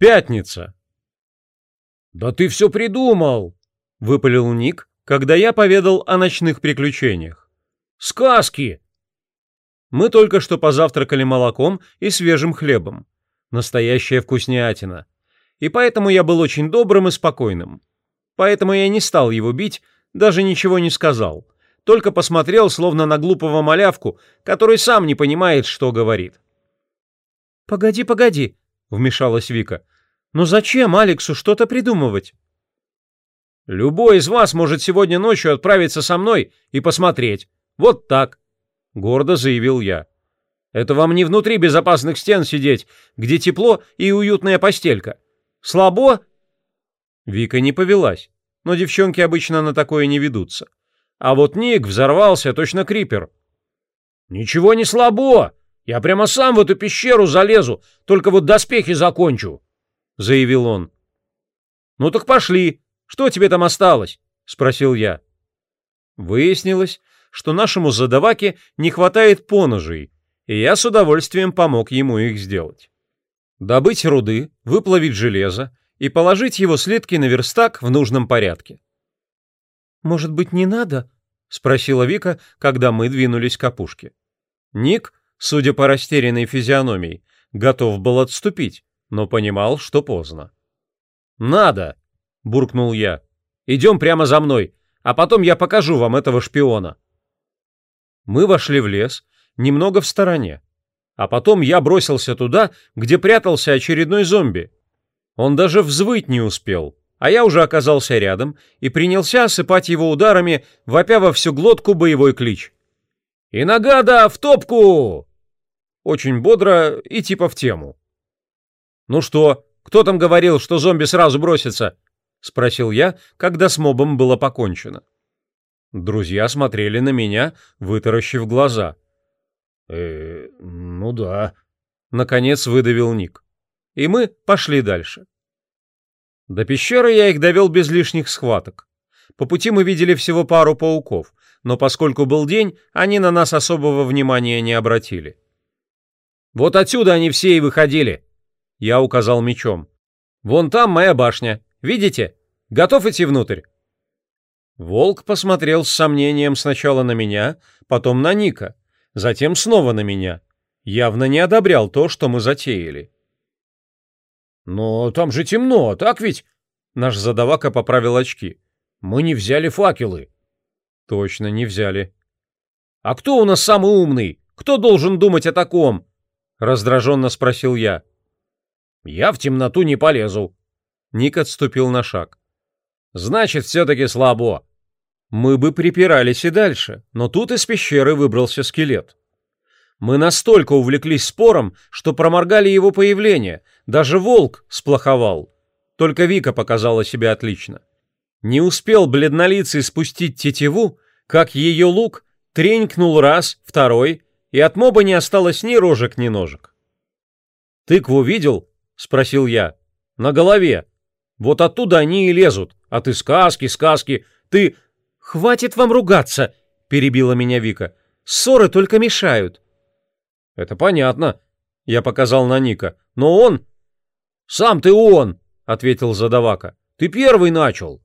Пятница. Да ты все придумал, выпалил Ник, когда я поведал о ночных приключениях. Сказки. Мы только что позавтракали молоком и свежим хлебом. Настоящая вкуснятина. И поэтому я был очень добрым и спокойным. Поэтому я не стал его бить, даже ничего не сказал. Только посмотрел, словно на глупого малявку, который сам не понимает, что говорит. «Погоди, погоди», вмешалась Вика. «Ну зачем, Алексу, что-то придумывать?» «Любой из вас может сегодня ночью отправиться со мной и посмотреть. Вот так», — гордо заявил я. «Это вам не внутри безопасных стен сидеть, где тепло и уютная постелька. Слабо?» Вика не повелась, но девчонки обычно на такое не ведутся. А вот Ник взорвался, точно крипер. «Ничего не слабо!» Я прямо сам в эту пещеру залезу, только вот доспехи закончу», — заявил он. «Ну так пошли. Что тебе там осталось?» — спросил я. Выяснилось, что нашему задаваке не хватает поножей, и я с удовольствием помог ему их сделать. Добыть руды, выплавить железо и положить его слитки на верстак в нужном порядке. «Может быть, не надо?» — спросила Вика, когда мы двинулись к опушке. Ник Судя по растерянной физиономии, готов был отступить, но понимал, что поздно. «Надо!» — буркнул я. «Идем прямо за мной, а потом я покажу вам этого шпиона». Мы вошли в лес, немного в стороне. А потом я бросился туда, где прятался очередной зомби. Он даже взвыть не успел, а я уже оказался рядом и принялся осыпать его ударами, вопя во всю глотку боевой клич. «Иногада, в топку!» Очень бодро и типа в тему. «Ну что, кто там говорил, что зомби сразу бросится?» — спросил я, когда с мобом было покончено. Друзья смотрели на меня, вытаращив глаза. «Э, ну да», — наконец выдавил Ник. И мы пошли дальше. До пещеры я их довел без лишних схваток. По пути мы видели всего пару пауков, но поскольку был день, они на нас особого внимания не обратили. Вот отсюда они все и выходили. Я указал мечом. Вон там моя башня. Видите? Готов идти внутрь. Волк посмотрел с сомнением сначала на меня, потом на Ника, затем снова на меня. Явно не одобрял то, что мы затеяли. «Но там же темно, так ведь?» Наш задавака поправил очки. «Мы не взяли факелы». «Точно не взяли». «А кто у нас самый умный? Кто должен думать о таком?» Раздраженно спросил я. «Я в темноту не полезу». Ник отступил на шаг. «Значит, все-таки слабо». Мы бы припирались и дальше, но тут из пещеры выбрался скелет. Мы настолько увлеклись спором, что проморгали его появление. Даже волк сплоховал. Только Вика показала себя отлично. Не успел бледнолицый спустить тетиву, как ее лук тренькнул раз, второй — и от моба не осталось ни рожек, ни ножек. «Тыкву видел?» — спросил я. «На голове. Вот оттуда они и лезут. А ты сказки, сказки. Ты...» «Хватит вам ругаться!» — перебила меня Вика. «Ссоры только мешают». «Это понятно», — я показал на Ника. «Но он...» «Сам ты он!» — ответил задавака. «Ты первый начал!»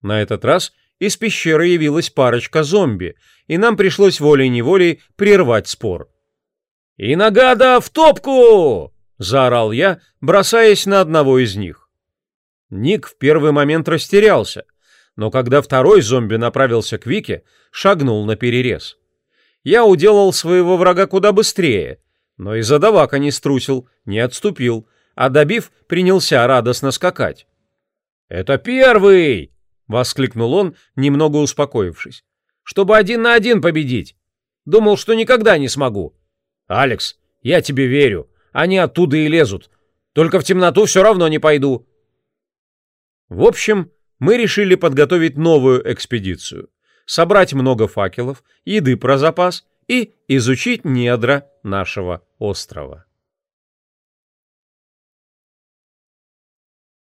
На этот раз из пещеры явилась парочка зомби, и нам пришлось волей-неволей прервать спор. «И нагада в топку!» — заорал я, бросаясь на одного из них. Ник в первый момент растерялся, но когда второй зомби направился к Вике, шагнул на перерез. Я уделал своего врага куда быстрее, но и задавака не струсил, не отступил, а добив, принялся радостно скакать. «Это первый!» — воскликнул он, немного успокоившись. «Чтобы один на один победить. Думал, что никогда не смогу. Алекс, я тебе верю. Они оттуда и лезут. Только в темноту все равно не пойду». В общем, мы решили подготовить новую экспедицию, собрать много факелов, еды про запас и изучить недра нашего острова.